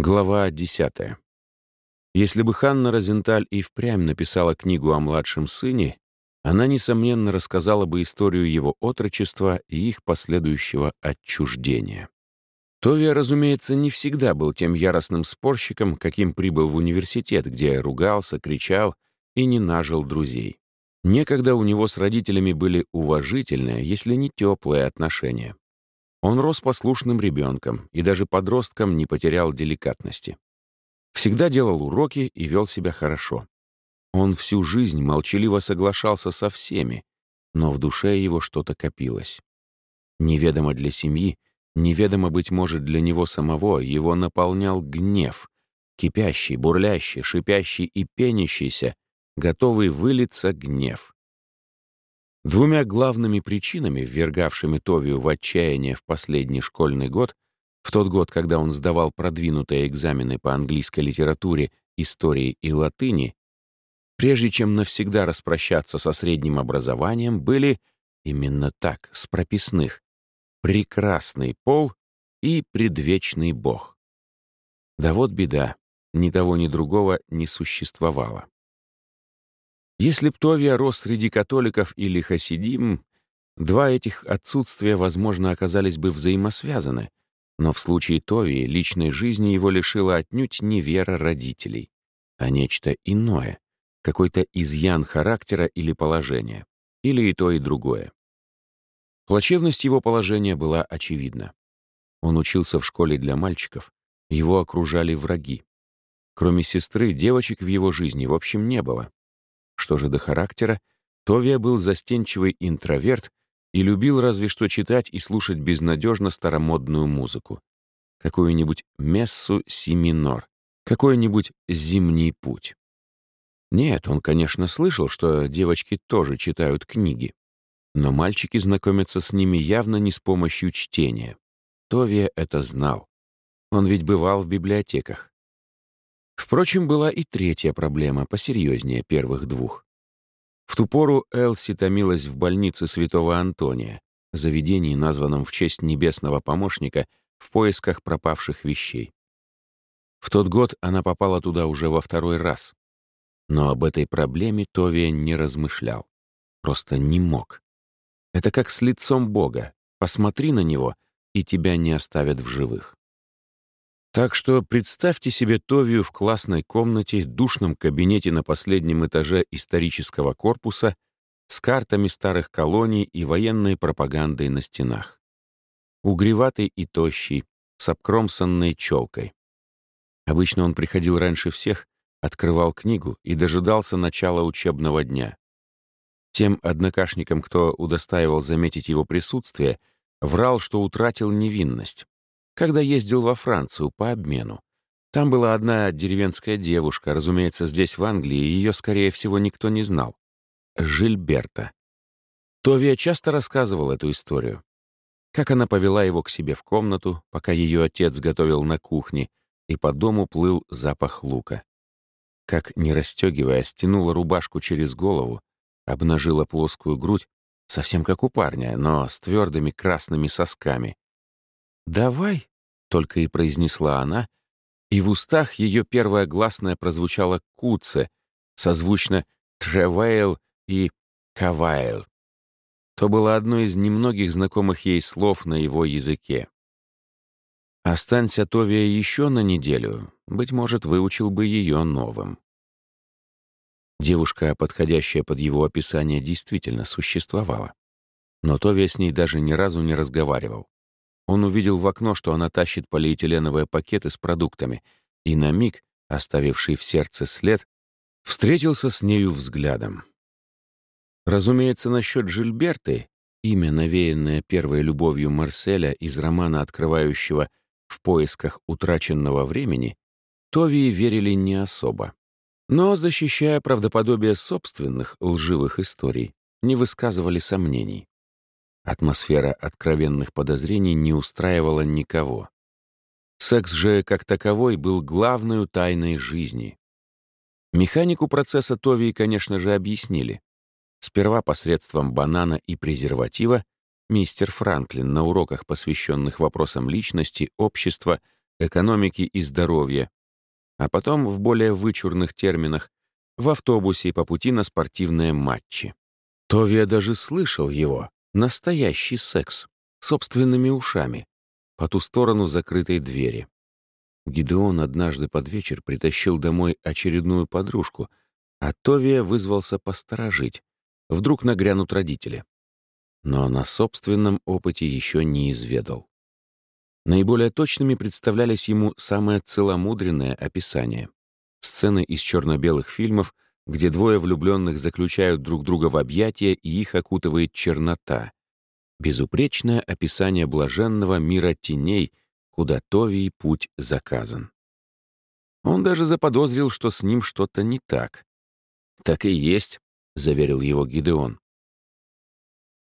Глава 10. Если бы Ханна Розенталь и впрямь написала книгу о младшем сыне, она, несомненно, рассказала бы историю его отрочества и их последующего отчуждения. Товия, разумеется, не всегда был тем яростным спорщиком, каким прибыл в университет, где ругался, кричал и не нажил друзей. Некогда у него с родителями были уважительные, если не теплые отношения. Он рос послушным ребенком и даже подростком не потерял деликатности. Всегда делал уроки и вел себя хорошо. Он всю жизнь молчаливо соглашался со всеми, но в душе его что-то копилось. Неведомо для семьи, неведомо, быть может, для него самого, его наполнял гнев, кипящий, бурлящий, шипящий и пенящийся, готовый вылиться гнев. Двумя главными причинами, ввергавшими Товию в отчаяние в последний школьный год, в тот год, когда он сдавал продвинутые экзамены по английской литературе, истории и латыни, прежде чем навсегда распрощаться со средним образованием, были именно так, с прописных, прекрасный пол и предвечный бог. Да вот беда, ни того, ни другого не существовало. Если Птовия рос среди католиков или хасидим, два этих отсутствия, возможно, оказались бы взаимосвязаны, но в случае Товии личной жизни его лишила отнюдь не вера родителей, а нечто иное, какой-то изъян характера или положения, или и то, и другое. Плачевность его положения была очевидна. Он учился в школе для мальчиков, его окружали враги. Кроме сестры, девочек в его жизни в общем не было. Что же до характера, Товия был застенчивый интроверт и любил разве что читать и слушать безнадежно старомодную музыку. Какую-нибудь мессу си минор, какой-нибудь зимний путь. Нет, он, конечно, слышал, что девочки тоже читают книги. Но мальчики знакомятся с ними явно не с помощью чтения. Товия это знал. Он ведь бывал в библиотеках. Впрочем, была и третья проблема, посерьезнее первых двух. В ту пору Элси томилась в больнице святого Антония, заведении, названном в честь небесного помощника, в поисках пропавших вещей. В тот год она попала туда уже во второй раз. Но об этой проблеме Товия не размышлял. Просто не мог. Это как с лицом Бога. Посмотри на него, и тебя не оставят в живых. Так что представьте себе Товию в классной комнате, душном кабинете на последнем этаже исторического корпуса с картами старых колоний и военной пропагандой на стенах. Угреватый и тощий, с обкромсанной челкой. Обычно он приходил раньше всех, открывал книгу и дожидался начала учебного дня. Тем однокашникам, кто удостаивал заметить его присутствие, врал, что утратил невинность когда ездил во Францию по обмену. Там была одна деревенская девушка, разумеется, здесь, в Англии, ее, скорее всего, никто не знал. Жильберта. Товия часто рассказывал эту историю. Как она повела его к себе в комнату, пока ее отец готовил на кухне, и по дому плыл запах лука. Как, не расстегивая, стянула рубашку через голову, обнажила плоскую грудь, совсем как у парня, но с твердыми красными сосками. «Давай», — только и произнесла она, и в устах ее первое гласное прозвучало «куце», созвучно «тревейл» и «кавайл». То было одно из немногих знакомых ей слов на его языке. Останься Товия еще на неделю, быть может, выучил бы ее новым. Девушка, подходящая под его описание, действительно существовала. Но Товия с ней даже ни разу не разговаривал. Он увидел в окно, что она тащит полиэтиленовые пакеты с продуктами, и на миг, оставивший в сердце след, встретился с нею взглядом. Разумеется, насчет Жильберты, имя, навеянное первой любовью Марселя из романа, открывающего «В поисках утраченного времени», Товии верили не особо. Но, защищая правдоподобие собственных лживых историй, не высказывали сомнений. Атмосфера откровенных подозрений не устраивала никого. Секс же, как таковой, был главной тайной жизни. Механику процесса Товии, конечно же, объяснили. Сперва посредством банана и презерватива мистер Франклин на уроках, посвященных вопросам личности, общества, экономики и здоровья, а потом в более вычурных терминах в автобусе по пути на спортивные матчи. Товия даже слышал его, настоящий секс, собственными ушами, по ту сторону закрытой двери. Гидеон однажды под вечер притащил домой очередную подружку, а Товия вызвался посторожить. Вдруг нагрянут родители. Но на собственном опыте еще не изведал. Наиболее точными представлялись ему самое целомудренное описание. Сцены из черно-белых фильмов, где двое влюбленных заключают друг друга в объятия и их окутывает чернота. Безупречное описание блаженного мира теней, куда Товий путь заказан. Он даже заподозрил, что с ним что-то не так. «Так и есть», — заверил его Гидеон.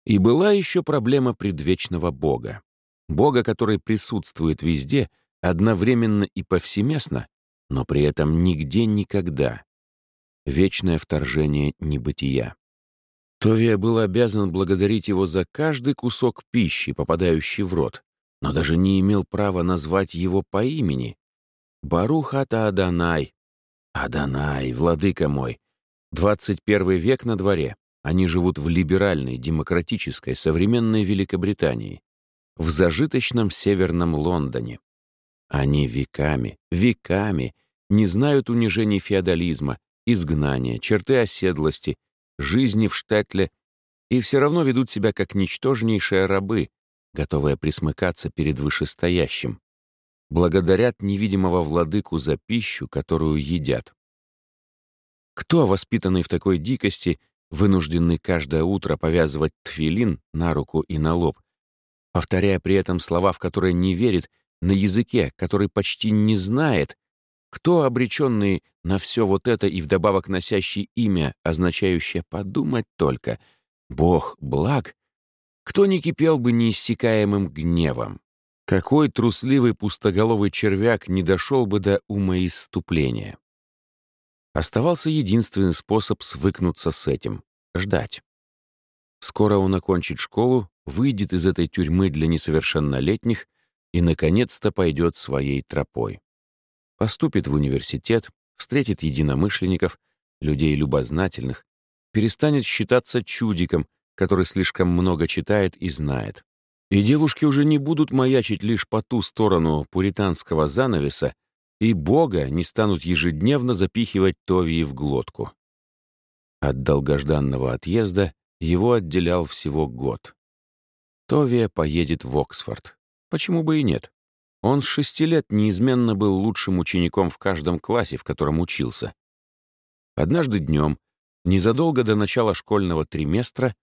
И была еще проблема предвечного Бога. Бога, который присутствует везде, одновременно и повсеместно, но при этом нигде никогда. Вечное вторжение небытия. Товия был обязан благодарить его за каждый кусок пищи, попадающий в рот, но даже не имел права назвать его по имени. Барухата Аданай. Аданай, владыка мой. 21 век на дворе. Они живут в либеральной, демократической, современной Великобритании в зажиточном северном Лондоне. Они веками, веками не знают унижений феодализма, изгнания, черты оседлости, жизни в штетле и все равно ведут себя как ничтожнейшие рабы, готовые присмыкаться перед вышестоящим. Благодарят невидимого владыку за пищу, которую едят. Кто, воспитанный в такой дикости, вынужденный каждое утро повязывать тфилин на руку и на лоб, повторяя при этом слова, в которые не верит, на языке, который почти не знает, кто, обреченный на все вот это и вдобавок носящий имя, означающее «подумать только», «Бог благ», кто не кипел бы неиссякаемым гневом? Какой трусливый пустоголовый червяк не дошел бы до умоиступления? Оставался единственный способ свыкнуться с этим — ждать. Скоро он окончит школу, выйдет из этой тюрьмы для несовершеннолетних и, наконец-то, пойдет своей тропой. Поступит в университет, встретит единомышленников, людей любознательных, перестанет считаться чудиком, который слишком много читает и знает. И девушки уже не будут маячить лишь по ту сторону пуританского занавеса, и Бога не станут ежедневно запихивать Товии в глотку. От долгожданного отъезда его отделял всего год. Товия поедет в Оксфорд. Почему бы и нет? Он с шести лет неизменно был лучшим учеником в каждом классе, в котором учился. Однажды днем, незадолго до начала школьного триместра,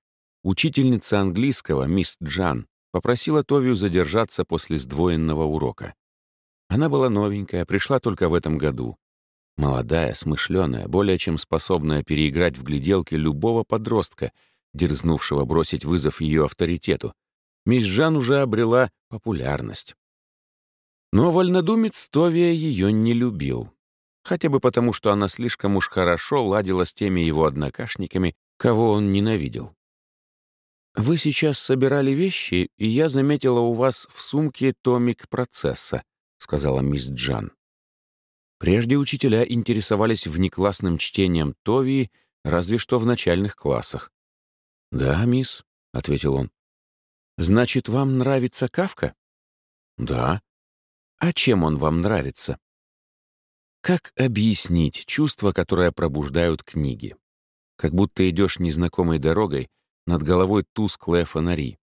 учительница английского, мисс Джан, попросила Товию задержаться после сдвоенного урока. Она была новенькая, пришла только в этом году. Молодая, смышленая, более чем способная переиграть в гляделке любого подростка, дерзнувшего бросить вызов ее авторитету, мисс Жан уже обрела популярность. Но вольнодумец Товия ее не любил. Хотя бы потому, что она слишком уж хорошо ладила с теми его однокашниками, кого он ненавидел. «Вы сейчас собирали вещи, и я заметила у вас в сумке томик процесса», — сказала мисс Джан. Прежде учителя интересовались внеклассным чтением Товии разве что в начальных классах. «Да, мисс», — ответил он. Значит, вам нравится Кавка? Да. А чем он вам нравится? Как объяснить чувства, которые пробуждают книги? Как будто идешь незнакомой дорогой, над головой тусклые фонари.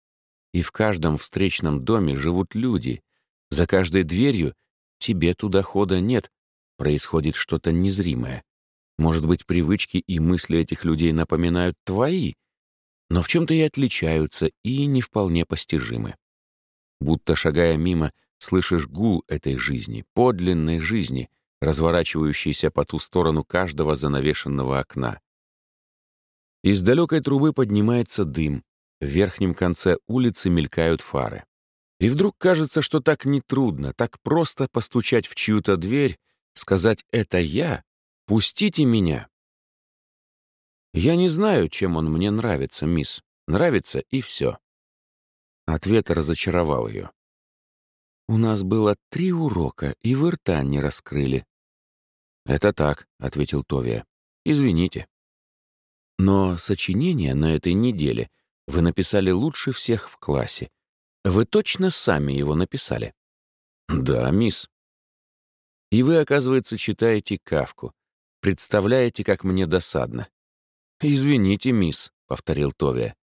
И в каждом встречном доме живут люди. За каждой дверью тебе туда хода нет, происходит что-то незримое. Может быть, привычки и мысли этих людей напоминают твои, но в чем-то и отличаются, и не вполне постижимы. Будто шагая мимо, слышишь гул этой жизни, подлинной жизни, разворачивающейся по ту сторону каждого занавешенного окна. Из далекой трубы поднимается дым, в верхнем конце улицы мелькают фары. И вдруг кажется, что так нетрудно, так просто постучать в чью-то дверь, сказать «это я», «пустите меня». «Я не знаю, чем он мне нравится, мисс. Нравится, и все». Ответ разочаровал ее. У нас было три урока, и вы рта не раскрыли». «Это так», — ответил Товия. «Извините». «Но сочинение на этой неделе вы написали лучше всех в классе. Вы точно сами его написали?» «Да, мисс». «И вы, оказывается, читаете Кавку. Представляете, как мне досадно». «Извините, мисс», — повторил Товия.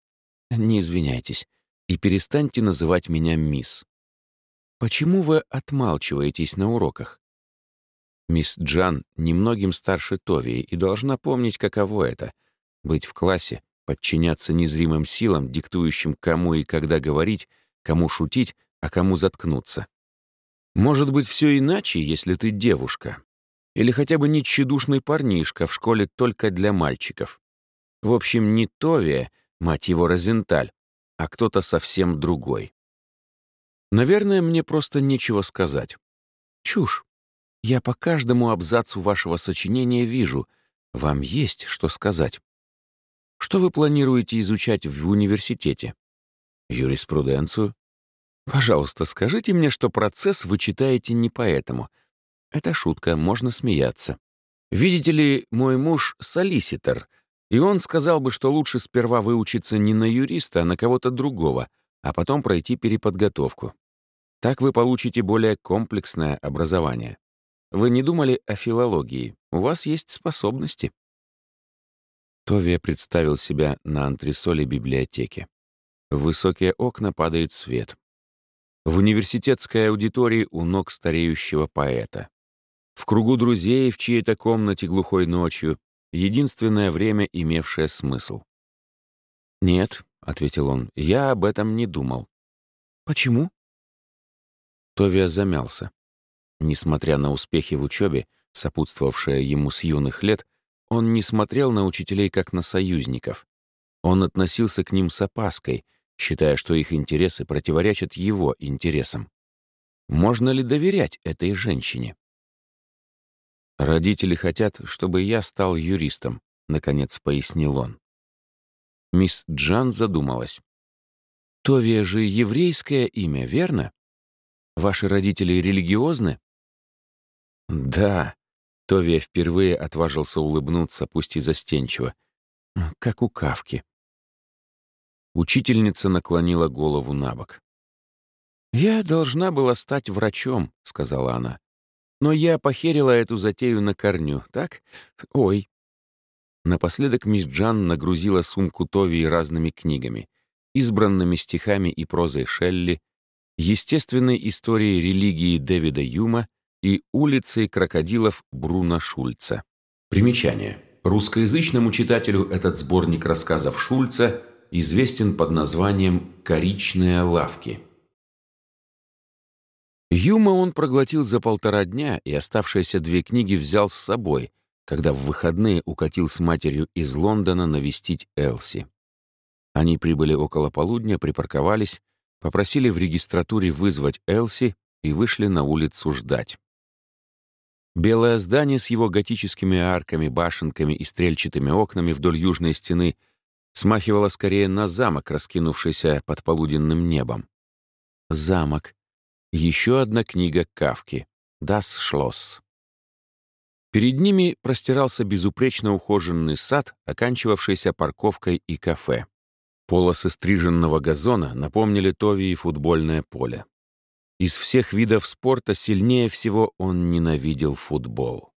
«Не извиняйтесь и перестаньте называть меня мисс. Почему вы отмалчиваетесь на уроках? Мисс Джан немногим старше Товии и должна помнить, каково это — быть в классе, подчиняться незримым силам, диктующим, кому и когда говорить, кому шутить, а кому заткнуться. Может быть, все иначе, если ты девушка. Или хотя бы не тщедушный парнишка в школе только для мальчиков. В общем, не Товия, мать его Розенталь, а кто-то совсем другой. Наверное, мне просто нечего сказать. Чушь. Я по каждому абзацу вашего сочинения вижу. Вам есть что сказать. Что вы планируете изучать в университете? Юриспруденцию? Пожалуйста, скажите мне, что процесс вы читаете не поэтому. Это шутка, можно смеяться. Видите ли, мой муж — солиситор, и он сказал бы, что лучше сперва выучиться не на юриста, а на кого-то другого, а потом пройти переподготовку. Так вы получите более комплексное образование. Вы не думали о филологии. У вас есть способности. Товия представил себя на антресоле библиотеки. В высокие окна падает свет. В университетской аудитории у ног стареющего поэта. В кругу друзей в чьей-то комнате глухой ночью единственное время, имевшее смысл. «Нет», — ответил он, — «я об этом не думал». «Почему?» Товия замялся. Несмотря на успехи в учебе, сопутствовавшие ему с юных лет, он не смотрел на учителей как на союзников. Он относился к ним с опаской, считая, что их интересы противоречат его интересам. Можно ли доверять этой женщине? «Родители хотят, чтобы я стал юристом», — наконец пояснил он. Мисс Джан задумалась. «Товия же еврейское имя, верно? Ваши родители религиозны?» «Да», — Товия впервые отважился улыбнуться, пусть и застенчиво, как у Кавки. Учительница наклонила голову на бок. «Я должна была стать врачом», — сказала она. Но я похерила эту затею на корню, так? Ой. Напоследок мисс Джан нагрузила сумку Тови разными книгами, избранными стихами и прозой Шелли, естественной историей религии Дэвида Юма и улицей крокодилов Бруна Шульца. Примечание. Русскоязычному читателю этот сборник рассказов Шульца известен под названием «Коричные лавки». Юма он проглотил за полтора дня и оставшиеся две книги взял с собой, когда в выходные укатил с матерью из Лондона навестить Элси. Они прибыли около полудня, припарковались, попросили в регистратуре вызвать Элси и вышли на улицу ждать. Белое здание с его готическими арками, башенками и стрельчатыми окнами вдоль южной стены смахивало скорее на замок, раскинувшийся под полуденным небом. Замок, еще одна книга Кавки «Das Schloss». Перед ними простирался безупречно ухоженный сад, оканчивавшийся парковкой и кафе. Полосы стриженного газона напомнили Тови и футбольное поле. Из всех видов спорта сильнее всего он ненавидел футбол.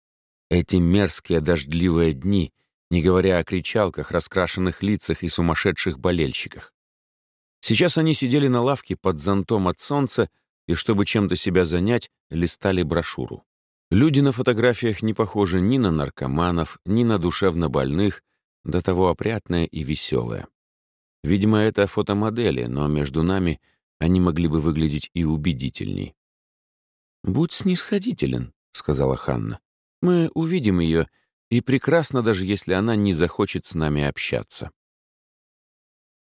Эти мерзкие дождливые дни, не говоря о кричалках, раскрашенных лицах и сумасшедших болельщиках. Сейчас они сидели на лавке под зонтом от солнца и, чтобы чем-то себя занять, листали брошюру. Люди на фотографиях не похожи ни на наркоманов, ни на душевно больных, до того опрятные и веселые. Видимо, это фотомодели, но между нами они могли бы выглядеть и убедительней. «Будь снисходителен», — сказала Ханна. «Мы увидим ее, и прекрасно, даже если она не захочет с нами общаться».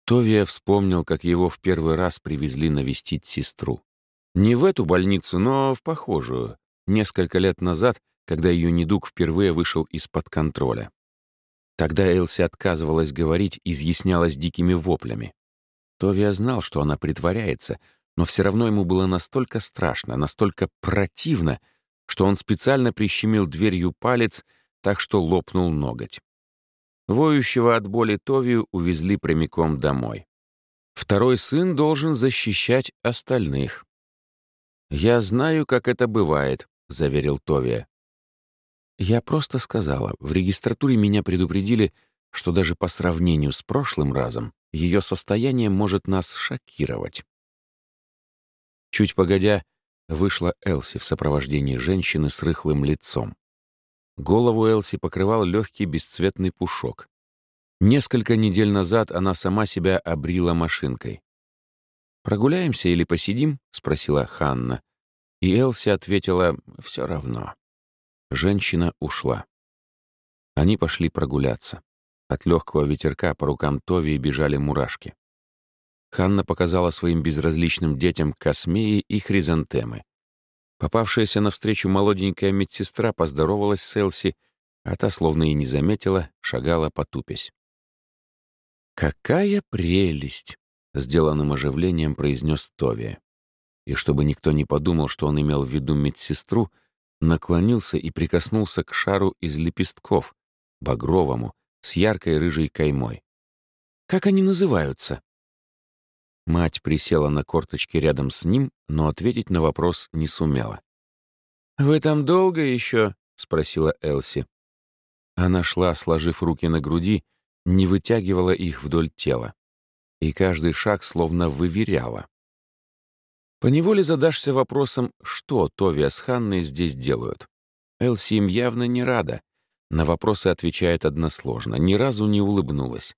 Товия вспомнил, как его в первый раз привезли навестить сестру. Не в эту больницу, но в похожую, несколько лет назад, когда ее недуг впервые вышел из-под контроля. Тогда Элси отказывалась говорить, изъяснялась дикими воплями. Товия знал, что она притворяется, но все равно ему было настолько страшно, настолько противно, что он специально прищемил дверью палец, так что лопнул ноготь. Воющего от боли Товию увезли прямиком домой. Второй сын должен защищать остальных. «Я знаю, как это бывает», — заверил Товия. Я просто сказала, в регистратуре меня предупредили, что даже по сравнению с прошлым разом ее состояние может нас шокировать. Чуть погодя, вышла Элси в сопровождении женщины с рыхлым лицом. Голову Элси покрывал легкий бесцветный пушок. Несколько недель назад она сама себя обрила машинкой. «Прогуляемся или посидим?» — спросила Ханна. И Элси ответила «все равно». Женщина ушла. Они пошли прогуляться. От легкого ветерка по рукам Тови бежали мурашки. Ханна показала своим безразличным детям космеи и хризантемы. Попавшаяся навстречу молоденькая медсестра поздоровалась с Элси, а та, словно и не заметила, шагала потупясь. «Какая прелесть!» — сделанным оживлением произнес Тови. И чтобы никто не подумал, что он имел в виду медсестру, наклонился и прикоснулся к шару из лепестков, багровому, с яркой рыжей каймой. «Как они называются?» Мать присела на корточки рядом с ним, но ответить на вопрос не сумела. «Вы там долго еще?» — спросила Элси. Она шла, сложив руки на груди, не вытягивала их вдоль тела. И каждый шаг словно выверяла. Поневоле задашься вопросом, что Товия с Ханной здесь делают. Элси им явно не рада. На вопросы отвечает односложно, ни разу не улыбнулась.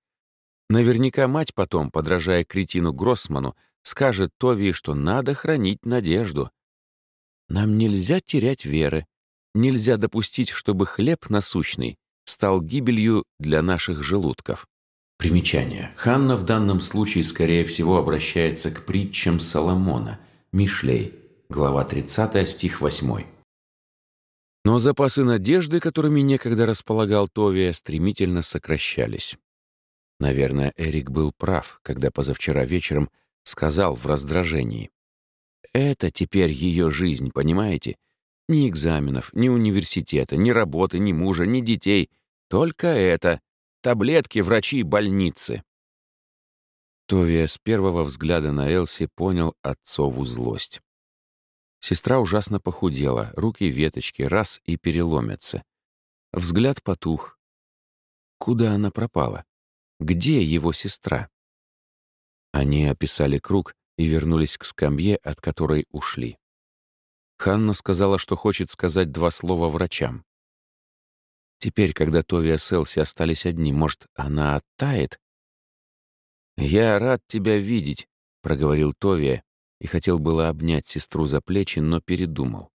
Наверняка мать потом, подражая кретину Гроссману, скажет Тови, что надо хранить надежду. Нам нельзя терять веры. Нельзя допустить, чтобы хлеб насущный стал гибелью для наших желудков. Примечание. Ханна в данном случае, скорее всего, обращается к притчам Соломона, Мишлей, глава 30, стих 8. Но запасы надежды, которыми некогда располагал Товия, стремительно сокращались. Наверное, Эрик был прав, когда позавчера вечером сказал в раздражении. «Это теперь ее жизнь, понимаете? Ни экзаменов, ни университета, ни работы, ни мужа, ни детей. Только это. Таблетки, врачи, больницы». Товия с первого взгляда на Элси понял отцову злость. Сестра ужасно похудела, руки веточки раз и переломятся. Взгляд потух. Куда она пропала? Где его сестра? Они описали круг и вернулись к скамье, от которой ушли. Ханна сказала, что хочет сказать два слова врачам. Теперь, когда Тови и Селси остались одни, может, она оттает? «Я рад тебя видеть», — проговорил Тови и хотел было обнять сестру за плечи, но передумал.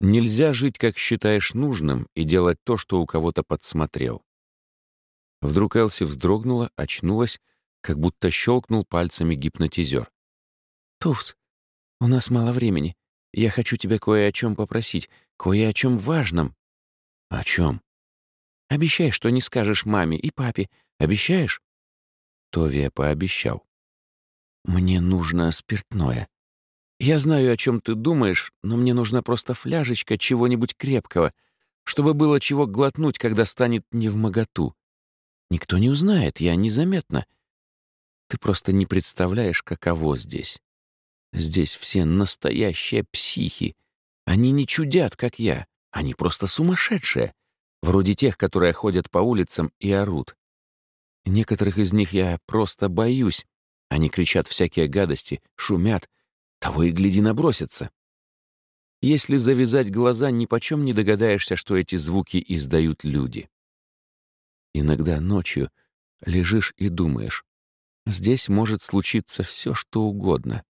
Нельзя жить, как считаешь нужным, и делать то, что у кого-то подсмотрел. Вдруг Элси вздрогнула, очнулась, как будто щелкнул пальцами гипнотизер. «Туфс, у нас мало времени. Я хочу тебя кое о чем попросить, кое о чем важном». «О чем?» «Обещай, что не скажешь маме и папе. Обещаешь?» Товия пообещал. «Мне нужно спиртное. Я знаю, о чем ты думаешь, но мне нужна просто фляжечка чего-нибудь крепкого, чтобы было чего глотнуть, когда станет невмоготу. Никто не узнает, я незаметно. Ты просто не представляешь, каково здесь. Здесь все настоящие психи. Они не чудят, как я. Они просто сумасшедшие. Вроде тех, которые ходят по улицам и орут. Некоторых из них я просто боюсь. Они кричат всякие гадости, шумят. Того и гляди набросятся. Если завязать глаза, ни почем не догадаешься, что эти звуки издают люди. Иногда ночью лежишь и думаешь, здесь может случиться все, что угодно.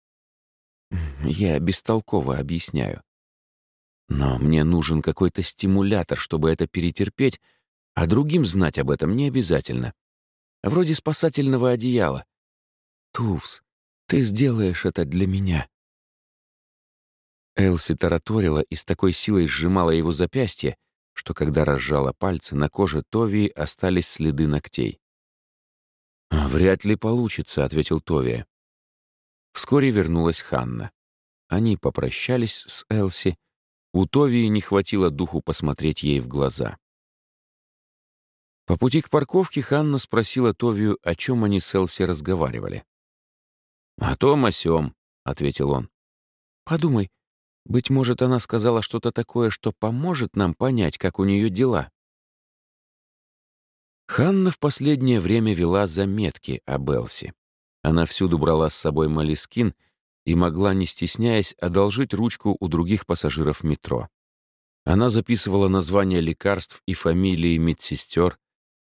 Я бестолково объясняю. Но мне нужен какой-то стимулятор, чтобы это перетерпеть, а другим знать об этом не обязательно. Вроде спасательного одеяла. Туфс, ты сделаешь это для меня. Элси тараторила и с такой силой сжимала его запястье, что когда разжала пальцы, на коже Товии остались следы ногтей. «Вряд ли получится», — ответил Товия. Вскоре вернулась Ханна. Они попрощались с Элси. У Товии не хватило духу посмотреть ей в глаза. По пути к парковке Ханна спросила Товию, о чем они с Элси разговаривали. «О том, о сём», — ответил он. «Подумай, быть может, она сказала что-то такое, что поможет нам понять, как у нее дела». Ханна в последнее время вела заметки об Элси. Она всюду брала с собой молескин и могла, не стесняясь, одолжить ручку у других пассажиров метро. Она записывала названия лекарств и фамилии медсестер,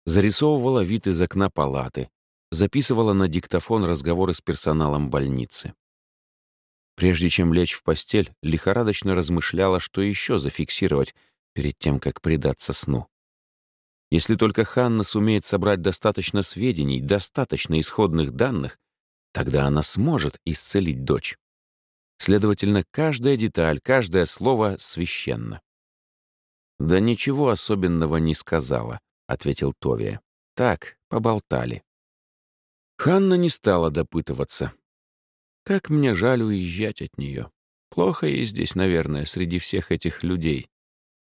зарисовывала вид из окна палаты, записывала на диктофон разговоры с персоналом больницы. Прежде чем лечь в постель, лихорадочно размышляла, что еще зафиксировать перед тем, как предаться сну. Если только Ханна сумеет собрать достаточно сведений, достаточно исходных данных, тогда она сможет исцелить дочь. Следовательно, каждая деталь, каждое слово священно. «Да ничего особенного не сказала», — ответил Товия. «Так, поболтали». Ханна не стала допытываться. Как мне жаль уезжать от нее. Плохо ей здесь, наверное, среди всех этих людей.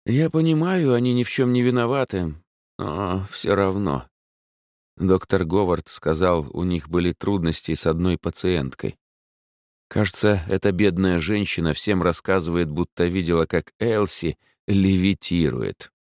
Я понимаю, они ни в чем не виноваты, но все равно. Доктор Говард сказал, у них были трудности с одной пациенткой. Кажется, эта бедная женщина всем рассказывает, будто видела, как Элси левитирует.